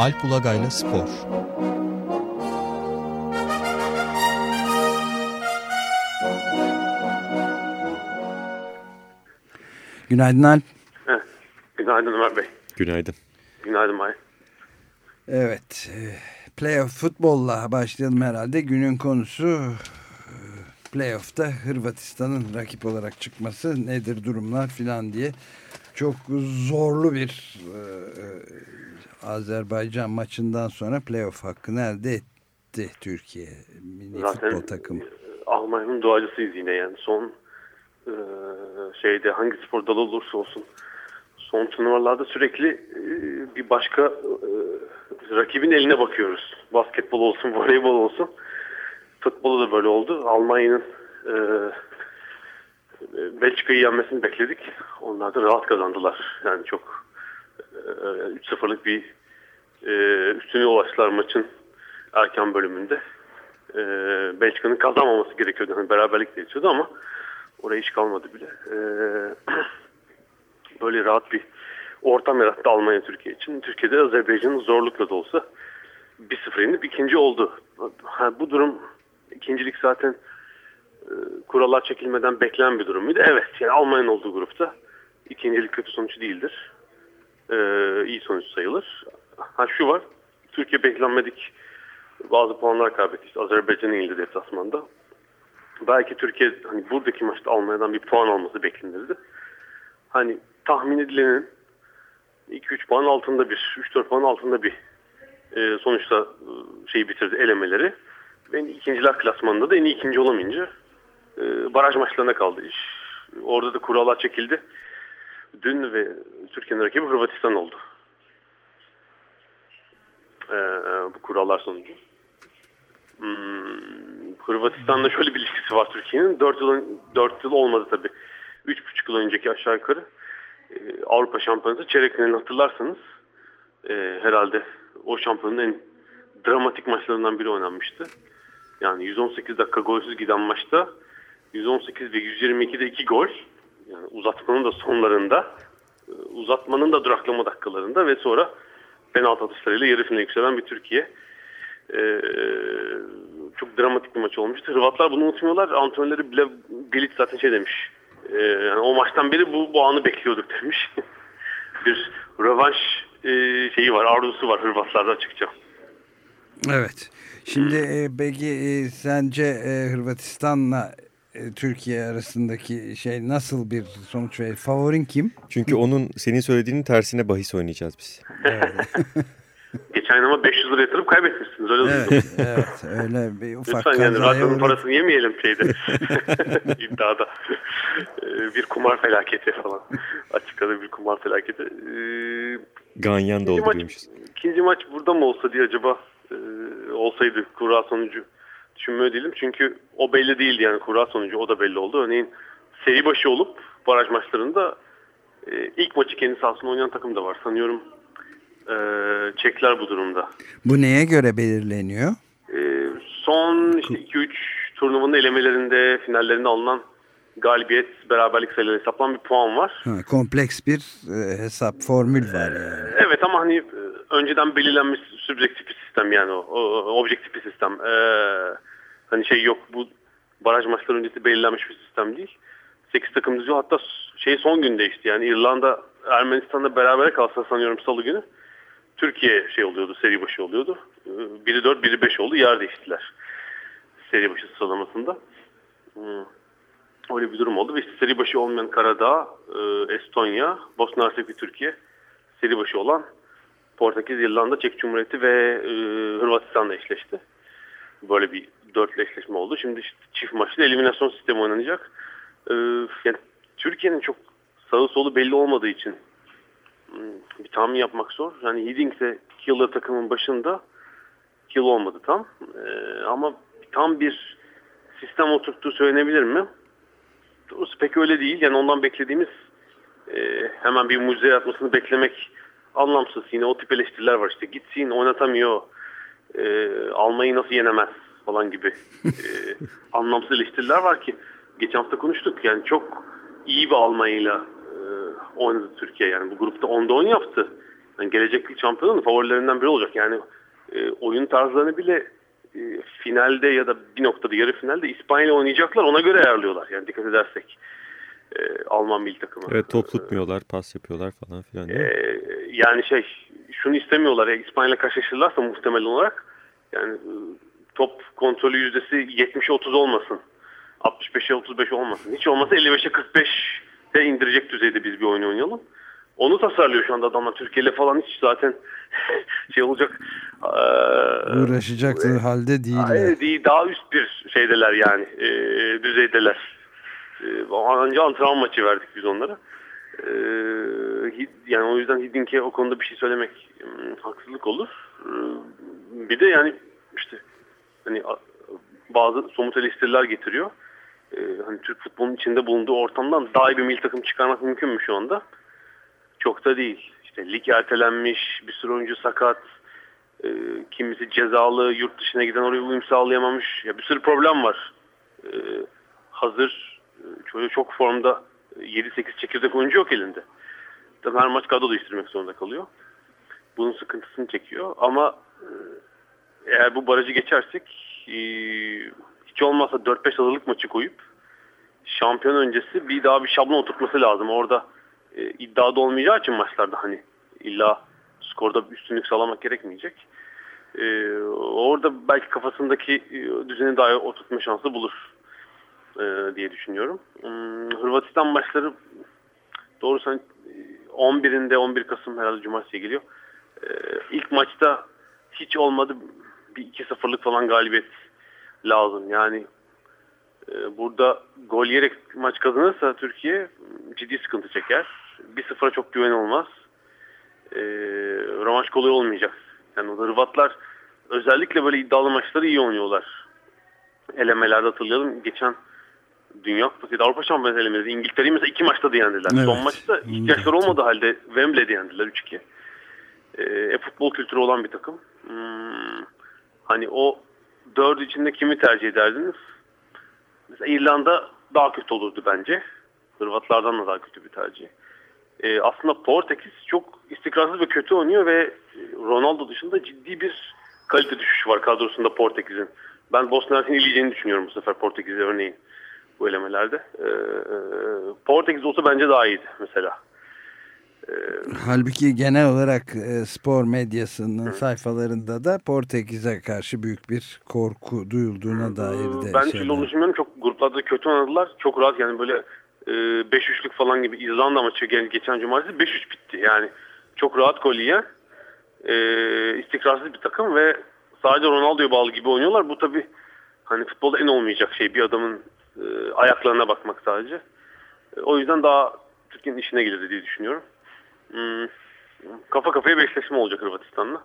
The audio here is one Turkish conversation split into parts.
Alp Ulagay'la Spor Günaydın Alp. Heh. Günaydın Ömer Bey. Günaydın. Günaydın May. Evet. E, playoff futbolla başlayalım herhalde. Günün konusu e, playoff'ta Hırvatistan'ın rakip olarak çıkması nedir durumlar filan diye çok zorlu bir e, Azerbaycan maçından sonra playoff hakkını elde etti Türkiye milli Zaten futbol takımı. Almanya'nın doğacısıyız yine yani son e, şeyde hangi spor dalı olursa olsun son turnuvalarda sürekli e, bir başka e, rakibin eline bakıyoruz. Basketbol olsun, voleybol olsun. Futbolu da böyle oldu. Almanya'nın e, Belçika'yı yenmesini bekledik. Onlar da rahat kazandılar. Yani çok e, 3-0'lık bir e, üstüne ulaştılar maçın erken bölümünde. E, Belçika'nın kazanmaması gerekiyordu. Hani beraberlik de yetiyordu ama oraya hiç kalmadı bile. E, böyle rahat bir ortam yarattı Almanya Türkiye için. Türkiye'de Azerbaycan'ın zorlukla da olsa 1-0 yenip ikinci oldu. Ha, bu durum ikincilik zaten e, kurallar çekilmeden beklenen bir durum muydu? Evet. Yani Almanya'nın olduğu grupta ikincilik kötü sonuç değildir. E, iyi sonuç sayılır. Ha şu var. Türkiye beklenmedik bazı puanlar kaybetti. İşte Azerbaycan'ın ildi deplasmanda. Belki Türkiye hani buradaki maçta Almanya'dan bir puan alması beklenirdi. Hani tahmin edilenin 2-3 puan altında bir, 3-4 puan altında bir e, sonuçta e, şeyi bitirdi elemeleri. Ve ikinciler klasmanında da en iyi ikinci olamayınca e, baraj maçlarına kaldı iş. Orada da kurallar çekildi. Dün ve Türkiye'nin rakibi Hırvatistan oldu. E, bu kurallar sonucu. Hmm, Hırvatistan'da şöyle bir ilişkisi var Türkiye'nin. 4 yıl, 4 yıl olmadı tabii. 3,5 yıl önceki aşağı yukarı e, Avrupa Şampiyonası çeyrek finalini hatırlarsanız e, herhalde o şampiyonun en dramatik maçlarından biri oynanmıştı. Yani 118 dakika golsüz giden maçta 118 ve 122'de 2 gol. Yani uzatmanın da sonlarında, e, uzatmanın da duraklama dakikalarında ve sonra penaltı atışlarıyla yarı finale yükselen bir Türkiye. Ee, çok dramatik bir maç olmuştu. Hırvatlar bunu unutmuyorlar. Antrenörleri bile Bilic zaten şey demiş. E, yani o maçtan beri bu, bu anı bekliyorduk demiş. bir rövanş e, şeyi var, arzusu var Hırvatlarda açıkça. Evet. Şimdi e, peki e, sence e, Hırvatistan'la e, Türkiye arasındaki şey nasıl bir sonuç verir? Favorin kim? Çünkü onun senin söylediğinin tersine bahis oynayacağız biz. Evet. Geçen ama 500 lira yatırıp kaybetmişsiniz. Öyle evet, evet, öyle bir ufak Lütfen yani radyonun parasını yemeyelim şeyde. İddiada. Ee, bir kumar felaketi falan. Açık ara bir kumar felaketi. Ee, Ganyan ikinci maç, dolduruyormuşuz. ikinci maç burada mı olsa diye acaba e, olsaydı kura sonucu düşünmüyor değilim. Çünkü o belli değildi yani kura sonucu o da belli oldu. Örneğin seri başı olup baraj maçlarında e, ilk maçı kendi sahasında oynayan takım da var. Sanıyorum e, Çekler bu durumda. Bu neye göre belirleniyor? E, son işte 2-3 turnuvanın elemelerinde, finallerinde alınan galibiyet, beraberlik sayıları hesaplanan bir puan var. Ha, kompleks bir e, hesap, formül var yani. Evet ama hani e, önceden belirlenmiş sübjektif bir sistem yani o, o objektif bir sistem. Ee, hani şey yok bu baraj maçları öncesi belirlenmiş bir sistem değil. 8 takım diziyor hatta şey son gün değişti yani İrlanda Ermenistan'da beraber kalsa sanıyorum salı günü Türkiye şey oluyordu seri başı oluyordu. Ee, Biri 4 biri 5 oldu yer değiştiler seri başı sıralamasında. Hmm. Öyle bir durum oldu ve işte seri başı olmayan Karadağ, e, Estonya, Bosna Hersek ve Türkiye seri başı olan Portekiz, İrlanda, Çek Cumhuriyeti ve e, Hırvatistan'la eşleşti. Böyle bir dörtlü eşleşme oldu. Şimdi işte çift maçlı eliminasyon sistemi oynanacak. E, yani Türkiye'nin çok sağı solu belli olmadığı için hmm, bir tahmin yapmak zor. Yani iki yılda takımın başında iki yıl olmadı tam. E, ama tam bir sistem oturttuğu söylenebilir mi? Doğrusu pek öyle değil. Yani ondan beklediğimiz e, hemen bir mucize yaratmasını beklemek anlamsız. Yine o tip eleştiriler var işte. Gitsin oynatamıyor. E, Almanya'yı nasıl yenemez falan gibi e, anlamsız eleştiriler var ki geçen hafta konuştuk. Yani çok iyi bir Almanya'yla e, oynadı Türkiye. Yani bu grupta 10'da 10 yaptı. yani gelecek şampiyonun favorilerinden biri olacak. Yani e, oyun tarzlarını bile e, finalde ya da bir noktada yarı finalde İspanya oynayacaklar ona göre ayarlıyorlar. Yani dikkat edersek e, Alman milli takımı. Evet top tutmuyorlar, pas yapıyorlar falan filan. E, yani şey şunu istemiyorlar ya İspanya karşılaşırlarsa muhtemel olarak yani e, top kontrolü yüzdesi 70'e 30 olmasın. 65'e 35 olmasın. Hiç olmazsa 55'e 45'e indirecek düzeyde biz bir oyun oynayalım. Onu tasarlıyor şu anda adamlar. Türkiye'yle falan hiç zaten şey olacak. Uğraşacak e, halde değiller. Değil, daha üst bir şeydeler yani. E, düzeydeler. E, ancak antrenman maçı verdik biz onlara. E, yani o yüzden Hiddink o konuda bir şey söylemek hmm, haksızlık olur. E, bir de yani işte hani bazı somut eleştiriler getiriyor. Hani Türk futbolunun içinde bulunduğu ortamdan daha iyi bir milli takım çıkarmak mümkün mü şu anda? Çok da değil. İşte lig ertelenmiş, bir sürü oyuncu sakat, e, kimisi cezalı, yurt dışına giden oraya uyum sağlayamamış. Ya bir sürü problem var. Hazır, e, çok formda 7-8 çekirdek oyuncu yok elinde. Her maç kadro değiştirmek zorunda kalıyor. Bunun sıkıntısını çekiyor ama e, eğer bu barajı geçersek e, hiç olmazsa 4-5 hazırlık maçı koyup şampiyon öncesi bir daha bir şablon oturtması lazım. Orada e, iddiada olmayacağı için maçlarda hani illa skorda üstünlük sağlamak gerekmeyecek. E, orada belki kafasındaki e, düzeni daha oturtma şansı bulur e, diye düşünüyorum. Hmm, Hırvatistan maçları doğrusu 11'inde 11 Kasım herhalde cumartesiye geliyor. E, ilk maçta hiç olmadı bir 2-0'lık falan galibiyet lazım. Yani e, burada gol yiyerek maç kazanırsa Türkiye ciddi sıkıntı çeker. 1-0'a çok güven olmaz. E, rövanş kolay olmayacak. Yani Hırvatlar özellikle böyle iddialı maçları iyi oynuyorlar. Elemelerde hatırlayalım. Geçen Dünya Kupası Avrupa Şampiyonası elemeleri İngiltere'yi mesela iki maçta da yendiler. Evet. Son maçta ihtiyaçları olmadığı halde Wembley'de yendiler 3-2. E, e, futbol kültürü olan bir takım. Hmm, hani o dört içinde kimi tercih ederdiniz? Mesela İrlanda daha kötü olurdu bence. Hırvatlardan da daha kötü bir tercih. Ee, aslında Portekiz çok istikrarsız ve kötü oynuyor ve Ronaldo dışında ciddi bir kalite düşüşü var kadrosunda Portekiz'in. Ben Bosna Hersek'in ileceğini düşünüyorum bu sefer Portekiz'e örneğin bu elemelerde. Ee, e, Portekiz olsa bence daha iyiydi mesela. Ee, Halbuki genel olarak e, spor medyasının hı. sayfalarında da Portekiz'e karşı büyük bir korku duyulduğuna hı. dair de Ben şeyler. şöyle düşünmüyorum. Çok gruplarda kötü oynadılar. Çok rahat yani böyle e, 5-3'lük falan gibi İzlanda maçı geçen cumartesi 5-3 bitti. Yani çok rahat gol yiyen e, istikrarsız bir takım ve sadece Ronaldo'ya bağlı gibi oynuyorlar. Bu tabi hani futbolda en olmayacak şey bir adamın e, ayaklarına bakmak sadece. E, o yüzden daha Türkiye'nin işine gelir diye düşünüyorum. Hmm, kafa kafaya bir eşleşme olacak Hırvatistan'la.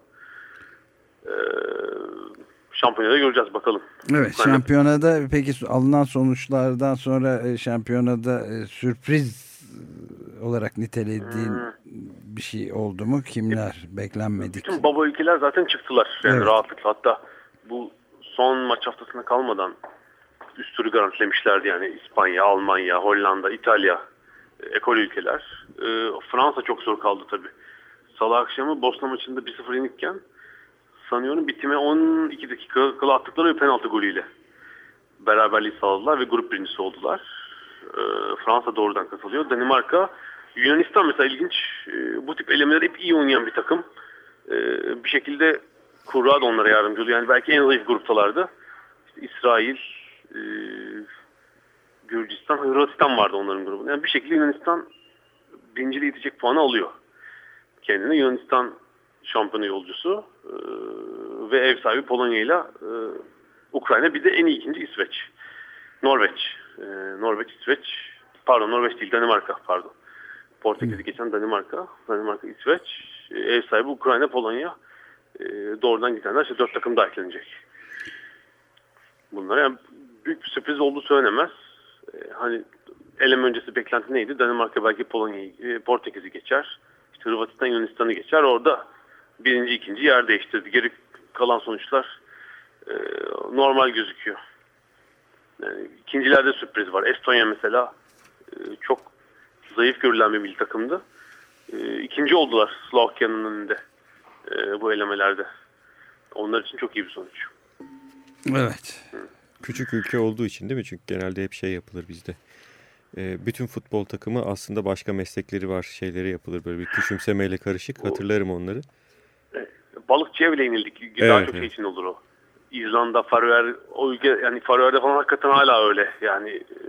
Ee, şampiyonada göreceğiz bakalım. Evet yani, şampiyonada peki alınan sonuçlardan sonra e, şampiyonada e, sürpriz olarak nitelediğin hmm. bir şey oldu mu? Kimler beklenmedik? Bütün baba ülkeler zaten çıktılar yani evet. rahatlıkla. Hatta bu son maç haftasına kalmadan üst turu garantilemişlerdi yani İspanya, Almanya, Hollanda, İtalya ekol ülkeler. E, Fransa çok zor kaldı tabii. Salı akşamı Bosna maçında 1-0 yenikken sanıyorum bitime 12 dakika kala attıkları bir penaltı golüyle beraberliği sağladılar ve grup birincisi oldular. E, Fransa doğrudan katılıyor. Danimarka, Yunanistan mesela ilginç. E, bu tip elemeler hep iyi oynayan bir takım. E, bir şekilde Kurra da onlara yardımcı oluyor. Yani belki en zayıf gruptalardı. İşte İsrail, e, Gürcistan, Hırvatistan vardı onların grubunda. Yani bir şekilde Yunanistan birinciliği itecek puanı alıyor. Kendine Yunanistan şampiyonu yolcusu e, ve ev sahibi Polonya ile Ukrayna bir de en iyi ikinci İsveç. Norveç. E, Norveç, İsveç. Pardon Norveç değil Danimarka pardon. Portekiz'i geçen Danimarka. Danimarka, İsveç. E, ev sahibi Ukrayna, Polonya. E, doğrudan gidenler işte dört takım da eklenecek. Bunlar yani büyük bir sürpriz olduğu söylenemez. E, hani elem öncesi beklenti neydi? Danimarka belki Polonya'yı, e, Portekiz'i geçer. İşte Hırvatistan Yunanistan'ı geçer. Orada birinci, ikinci yer değiştirdi. Geri kalan sonuçlar e, normal gözüküyor. Yani ikincilerde sürpriz var. Estonya mesela e, çok zayıf görülen bir milli takımdı. e, ikinci oldular Slovakya'nın önünde e, bu elemelerde. Onlar için çok iyi bir sonuç. Evet. Küçük ülke olduğu için değil mi? Çünkü genelde hep şey yapılır bizde. E, bütün futbol takımı aslında başka meslekleri var. Şeyleri yapılır böyle bir küçümsemeyle karışık. Hatırlarım onları. Balıkçıya bile inildik. Daha Evet, çok şey evet. için olur o. İzlanda, Faroer, o ülke yani Faroer'de falan hakikaten hala öyle. Yani e,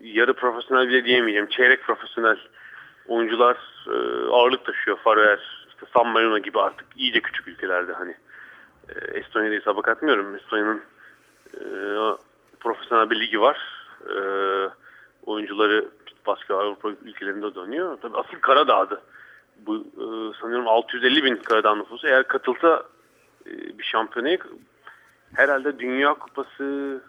yarı profesyonel bile diyemeyeceğim. Çeyrek profesyonel oyuncular e, ağırlık taşıyor. Faroer, işte San Marino gibi artık iyice küçük ülkelerde hani. E, Estonya'da hesaba katmıyorum. Estonya'nın profesyonel bir ligi var. E, oyuncuları başka Avrupa ülkelerinde dönüyor. Tabii asıl Karadağ'dı. Bu e, sanıyorum 650 bin Karadağ nüfusu. Eğer katılsa e, bir şampiyonaya herhalde Dünya Kupası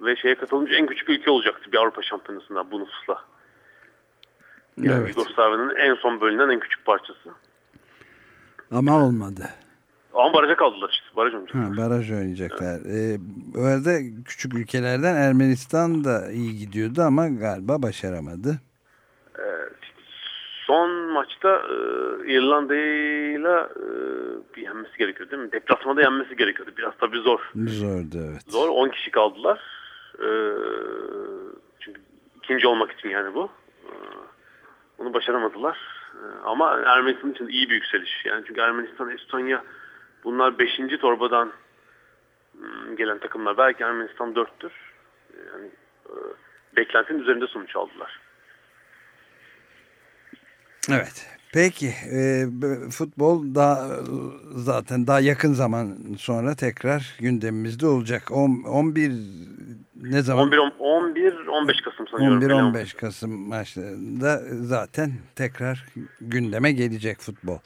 ve şeye katılmış en küçük ülke olacaktı bir Avrupa Şampiyonası'nda bu nüfusla. Yani Evet. Yugoslavya'nın en son bölünen en küçük parçası. Ama olmadı. Ama baraja kaldılar işte. Baraj oyuncu. Ha, baraj oynayacaklar. Ee, bu arada küçük ülkelerden Ermenistan da iyi gidiyordu ama galiba başaramadı. Son maçta e, İrlanda'yla e, bir yenmesi gerekiyor değil mi? Deplasmanda yenmesi gerekiyordu. Biraz tabii zor. Zordu evet. Zor. 10 kişi kaldılar. E, çünkü ikinci olmak için yani bu. E, bunu başaramadılar. E, ama Ermenistan için iyi bir yükseliş. Yani çünkü Ermenistan, Estonya bunlar 5. torbadan hmm, gelen takımlar. Belki Ermenistan 4'tür. Yani e, beklentinin üzerinde sonuç aldılar. Evet. Peki e, futbol daha zaten daha yakın zaman sonra tekrar gündemimizde olacak. On- 11 ne zaman? 11 11 15 Kasım sanıyorum. 11-15 Kasım maçlarında zaten tekrar gündeme gelecek futbol.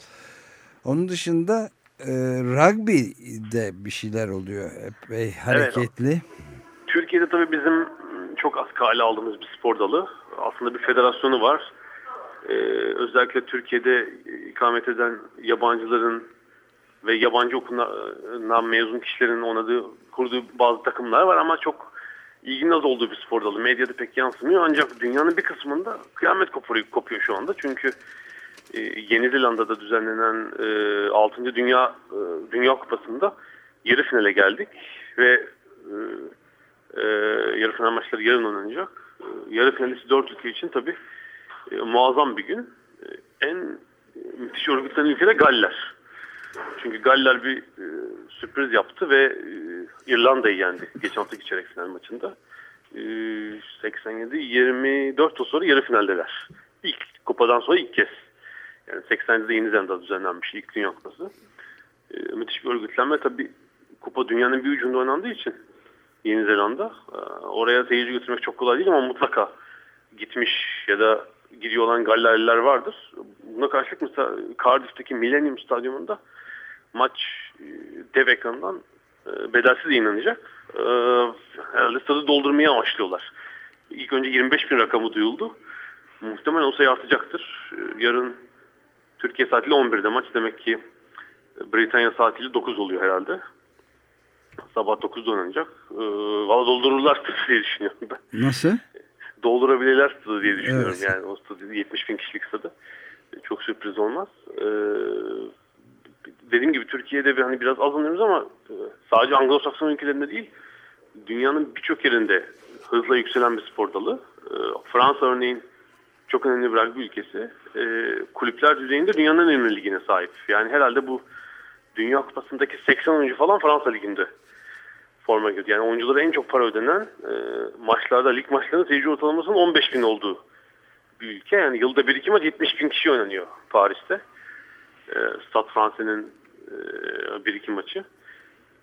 Onun dışında e, rugby'de bir şeyler oluyor. Epey hareketli. Türkiye'de tabii bizim çok az kale aldığımız bir spor dalı. Aslında bir federasyonu var. Ee, özellikle Türkiye'de ikamet eden yabancıların ve yabancı okulundan mezun kişilerin oynadığı, kurduğu bazı takımlar var ama çok ilginin az olduğu bir spor dalı. Medyada pek yansımıyor ancak dünyanın bir kısmında kıyamet kopuyor, kopuyor şu anda. Çünkü e, Yeni Zelanda'da düzenlenen e, 6. Dünya e, Dünya Kupası'nda yarı finale geldik ve e, e, yarı final maçları yarın oynanacak. E, yarı finalisti 4 ülke için tabii e, muazzam bir gün. E, en müthiş örgütlenen ülke de Galler. Çünkü Galler bir e, sürpriz yaptı ve e, İrlanda'yı yendi geçen haftaki çeyrek final maçında. E, 87-24 yıl sonra yarı finaldeler. İlk kupadan sonra ilk kez. Yani 87'de Yeni Zelanda düzenlenmiş ilk Dünya Kupası. E, müthiş bir örgütlenme tabii kupa dünyanın bir ucunda oynandığı için Yeni Zelanda. e, oraya seyirci götürmek çok kolay değil ama mutlaka gitmiş ya da gidiyor olan Gallerliler vardır. Buna karşılık mesela Cardiff'teki Millennium Stadyumunda maç e, dev ekrandan e, bedelsiz yayınlanacak. E, herhalde stadı doldurmaya amaçlıyorlar. İlk önce 25 bin rakamı duyuldu. Muhtemelen o sayı artacaktır. Yarın Türkiye saatiyle 11'de maç. Demek ki Britanya saatiyle 9 oluyor herhalde. Sabah 9'da oynanacak. E, Valla doldururlar diye düşünüyorum ben Nasıl? doldurabilirler stadı diye düşünüyorum. Evet. Yani o stadı 70 bin kişilik stadı. E, Çok sürpriz olmaz. Ee, dediğim gibi Türkiye'de bir, hani biraz az oynuyoruz ama e, sadece Anglo-Sakson ülkelerinde değil dünyanın birçok yerinde hızla yükselen bir spor dalı. Ee, Fransa örneğin çok önemli bir rugby ülkesi. Ee, kulüpler düzeyinde dünyanın en önemli ligine sahip. Yani herhalde bu Dünya Kupası'ndaki 80 oyuncu falan Fransa liginde forma giyiyor. Yani oyunculara en çok para ödenen e, maçlarda, lig maçlarında seyirci ortalamasının 15 bin olduğu bir ülke. Yani yılda bir iki maç 70 bin kişi oynanıyor Paris'te. E, Stade Fransa'nın e, bir iki maçı.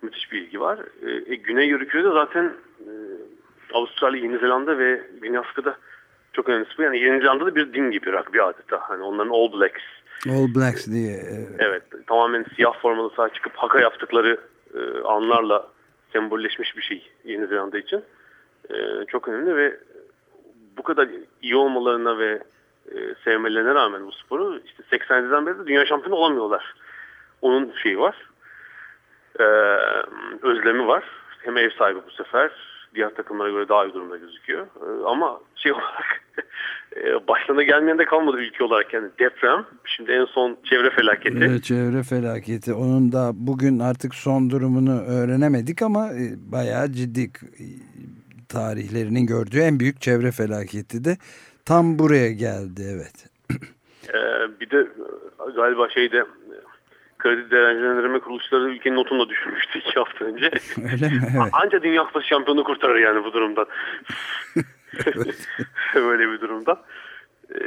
Müthiş bir ilgi var. E, e, Güney Yörükü'de zaten e, Avustralya, Yeni Zelanda ve Güney Afrika'da çok önemli spor. Yani Yeni Zelanda'da bir din gibi rugby adeta. Hani onların All Blacks All Blacks diye. Evet, tamamen siyah formalı sahaya çıkıp haka yaptıkları e, anlarla sembolleşmiş bir şey Yeni Zelanda için. E, çok önemli ve bu kadar iyi olmalarına ve e, sevmelerine rağmen bu sporu işte 87'den beri de dünya şampiyonu olamıyorlar. Onun şeyi var. E, özlemi var. Hem ev sahibi bu sefer Diğer takımlara göre daha iyi durumda gözüküyor. E, ama şey olarak e, başlarına gelmeyen de kalmadı ülke olarak. Yani deprem, şimdi en son çevre felaketi. Evet, çevre felaketi. Onun da bugün artık son durumunu öğrenemedik ama e, bayağı ciddi tarihlerinin gördüğü en büyük çevre felaketi de tam buraya geldi. Evet. Ee, bir de e, galiba şeyde kredi değerlendirme kuruluşları ülkenin notunu da düşürmüştü iki hafta önce. Öyle mi? Evet. Anca Dünya Kupası şampiyonu kurtarır yani bu durumdan. Böyle bir durumdan. Ee,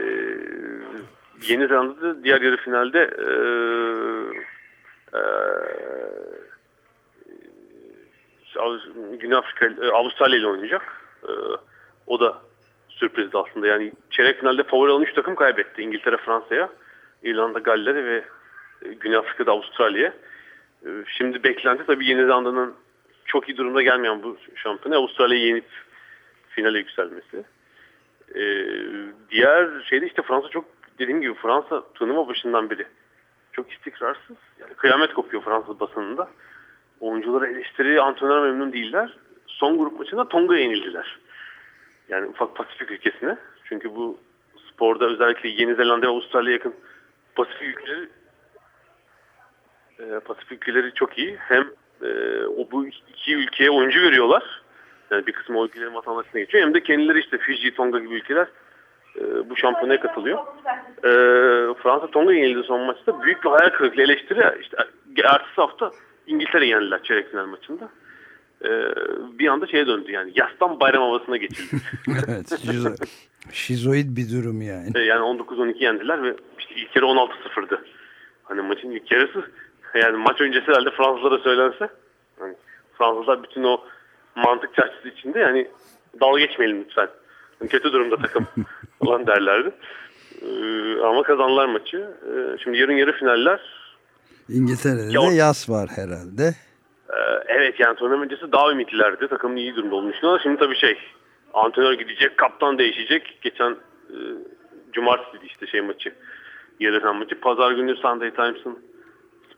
Yeni Zelanda'da diğer yarı finalde e, e, Güney Afrika, e, Avustralya ile oynayacak. E, o da sürprizdi aslında. Yani çeyrek finalde favori olan 3 takım kaybetti. İngiltere Fransa'ya, İrlanda Galler'e ve Güney Afrika'da Avustralya'ya. E, şimdi beklenti tabii Yeni Zelanda'nın çok iyi durumda gelmeyen bu şampiyonu Avustralya'yı yenip finale yükselmesi. E, diğer şeyde işte Fransa çok dediğim gibi Fransa turnuva başından beri çok istikrarsız. Yani kıyamet kopuyor Fransız basınında. Oyuncuları eleştiri, antrenör memnun değiller. Son grup maçında Tonga'ya yenildiler. Yani ufak Pasifik ülkesine. Çünkü bu sporda özellikle Yeni Zelanda ve Avustralya yakın Pasifik ülkeleri e, Pasifik ülkeleri çok iyi. Hem e, o bu iki ülkeye oyuncu veriyorlar. Yani bir kısmı o ülkelerin vatandaşına geçiyor. Hem de kendileri işte Fiji, Tonga gibi ülkeler e, bu şampiyonaya katılıyor. E, Fransa Tonga yenildi son maçta. Büyük bir hayal kırıklığı eleştiri. İşte ertesi hafta İngiltere yendiler çeyrek final maçında. E, bir anda şeye döndü yani. Yastan bayram havasına geçildi. evet. Şizo, şizoid bir durum yani. E, yani 19-12 yendiler ve işte ilk kere 16-0'dı. Hani maçın ilk yarısı yani maç öncesi herhalde Fransızlara söylense hani Fransızlar bütün o mantık çerçevesi içinde yani dalga geçmeyelim lütfen. Yani kötü durumda takım falan derlerdi. Ee, ama kazanlar maçı. Ee, şimdi yarın yarı finaller. İngiltere'de ya, yaz var herhalde. Ee, evet yani turnuva öncesi daha ümitlilerdi. Takımın iyi durumda düşünüyorlar. Şimdi tabii şey antrenör gidecek, kaptan değişecek. Geçen e, cumartesi işte şey maçı. Yarı maçı. Pazar günü Sunday Times'ın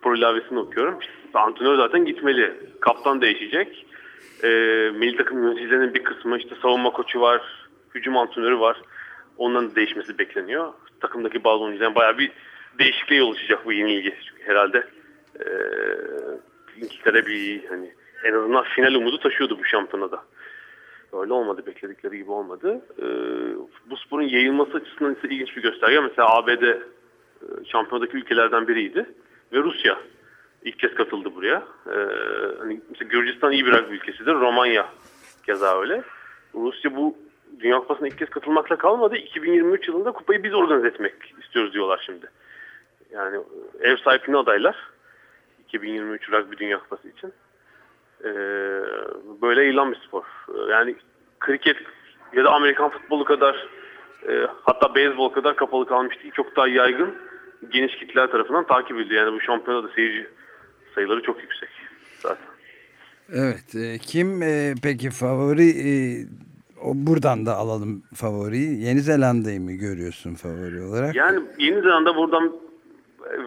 spor ilavesini okuyorum. Antrenör zaten gitmeli. Kaptan değişecek. E, milli takım yöneticilerinin bir kısmı işte savunma koçu var, hücum antrenörü var. Onların değişmesi bekleniyor. Takımdaki bazı oyuncuların bayağı bir değişikliğe yol açacak bu yenilgi. Çünkü herhalde e, İngiltere bir hani en azından final umudu taşıyordu bu şampiyonada. Öyle olmadı. Bekledikleri gibi olmadı. E, bu sporun yayılması açısından ise ilginç bir gösterge. Mesela ABD e, şampiyonadaki ülkelerden biriydi. Ve Rusya ilk kez katıldı buraya. Ee, hani mesela Gürcistan iyi bir rugby ülkesidir. Romanya keza öyle. Rusya bu Dünya Kupası'na ilk kez katılmakla kalmadı. 2023 yılında kupayı biz organize etmek istiyoruz diyorlar şimdi. Yani ev sahipliğine adaylar. 2023 rugby Dünya Kupası için. Ee, böyle ilan bir spor. Yani kriket ya da Amerikan futbolu kadar e, hatta beyzbol kadar kapalı kalmış değil. Çok daha yaygın geniş kitler tarafından takip ediliyor. Yani bu şampiyonada seyirci sayıları çok yüksek zaten. Evet. E, kim e, peki favori e, o buradan da alalım favoriyi. Yeni Zelanda'yı mı görüyorsun favori olarak? Yani Yeni Zelanda buradan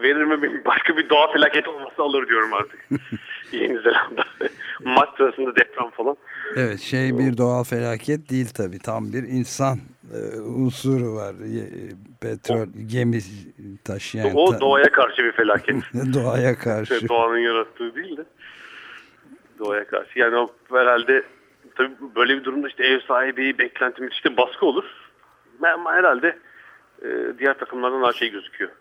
verir mi başka bir doğa felaketi olması alır diyorum artık. Yeni Zelanda. Maç sırasında deprem falan. Evet şey bir doğal felaket değil tabii. Tam bir insan e, unsuru var. Petrol o, gemi taşıyan. O doğaya karşı bir felaket. doğaya karşı. Doğanın yarattığı değil de doğaya karşı. Yani o herhalde tabii böyle bir durumda işte ev sahibi beklentimiz işte baskı olur. Ama herhalde e, diğer takımlardan daha şey gözüküyor.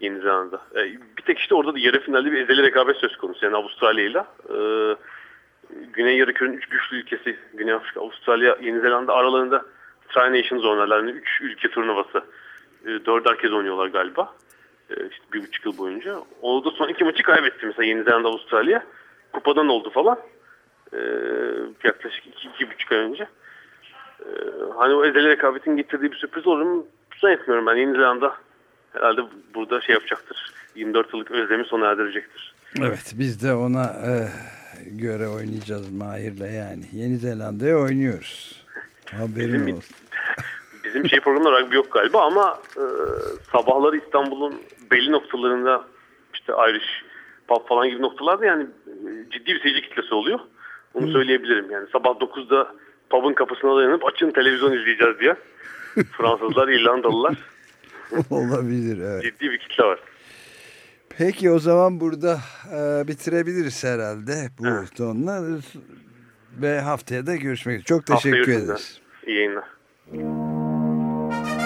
Yeni Zelanda. E, bir tek işte orada da yarı finalde bir ezeli rekabet söz konusu. Yani Avustralya ile. E, Güney Yarıkür'ün üç güçlü ülkesi Güney Afrika, Avustralya, Yeni Zelanda aralarında Tri Nations oynalarında üç ülke turnuvası. E, dörder kez oynuyorlar galiba. E, işte bir buçuk yıl boyunca. Orada son iki maçı kaybetti mesela Yeni Zelanda, Avustralya. Kupadan oldu falan. E, yaklaşık iki, iki buçuk ay önce. E, hani o ezeli rekabetin getirdiği bir sürpriz olur mu? Zannetmiyorum ben. Yeni Zelanda herhalde burada şey yapacaktır. 24 yıllık özlemi sona erdirecektir. Evet biz de ona e, göre oynayacağız Mahir'le yani. Yeni Zelanda'ya oynuyoruz. Haberin olsun. Bizim şey programda rugby yok galiba ama e, sabahları İstanbul'un belli noktalarında işte Irish pub falan gibi noktalarda yani e, ciddi bir seyirci kitlesi oluyor. Onu söyleyebilirim yani. Sabah 9'da pub'ın kapısına dayanıp açın televizyon izleyeceğiz diye. Fransızlar, İrlandalılar. Olabilir evet. Ciddi bir kitle var. Peki o zaman burada e, bitirebiliriz herhalde bu Evet. tonla. Ve haftaya da görüşmek üzere. Çok teşekkür ederiz. İyi yayınlar.